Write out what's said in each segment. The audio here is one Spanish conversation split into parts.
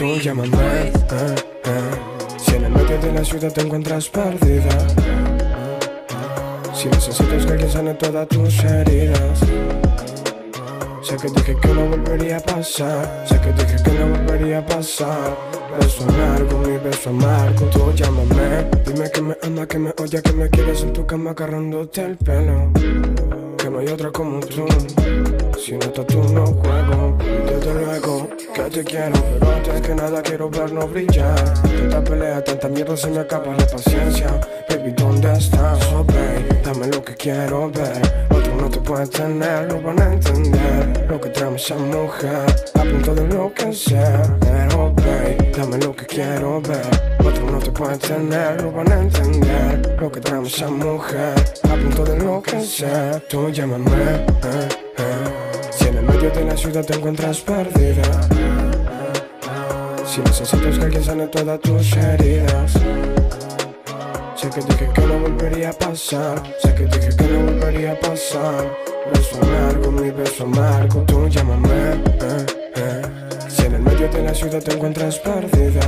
Tú llámame, eh, eh. si en el medio de la ciudad te encuentras perdida. Eh, eh. Si necesitas que alguien sane todas tus heridas. Sé que dije que no volvería a pasar. Sé que dije que no volvería a pasar. Beso amargo, mi beso amargo. Tú llámame. Dime que me ama, que me odia, que me quieres en tu cama agarrándote el pelo. Que no hay otra como tú. Si no estás tú, no juego. Yo te ruego que te quiero, pero antes que nada quiero vernos brillar. Tanta pelea, tanta mierda, se me acaba la paciencia. Baby, ¿dónde estás? Oh, babe, dame lo que quiero ver. Puede tener, no van a entender lo que trama esa mujer. A punto de enloquecer, pero babe, dame lo que quiero ver. Otro no te puede tener, no van a entender lo que trama esa mujer. A punto de enloquecer, tú llámame, eh, eh. Si en el medio de la ciudad te encuentras perdida. Si necesitas que alguien sane todas tus heridas. Sé que dije que no volvería a pasar. Sé que dije que no volvería a pasar. Beso amargo, mi beso amargo. Tú llámame. eh, eh. Si en el medio de la ciudad te encuentras perdida.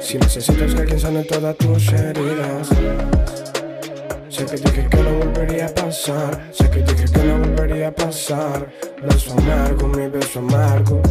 Si necesitas que alguien sane todas tus heridas. Sé que dije que no volvería a pasar. Sé que dije que no volvería a pasar. Beso amargo, mi beso amargo.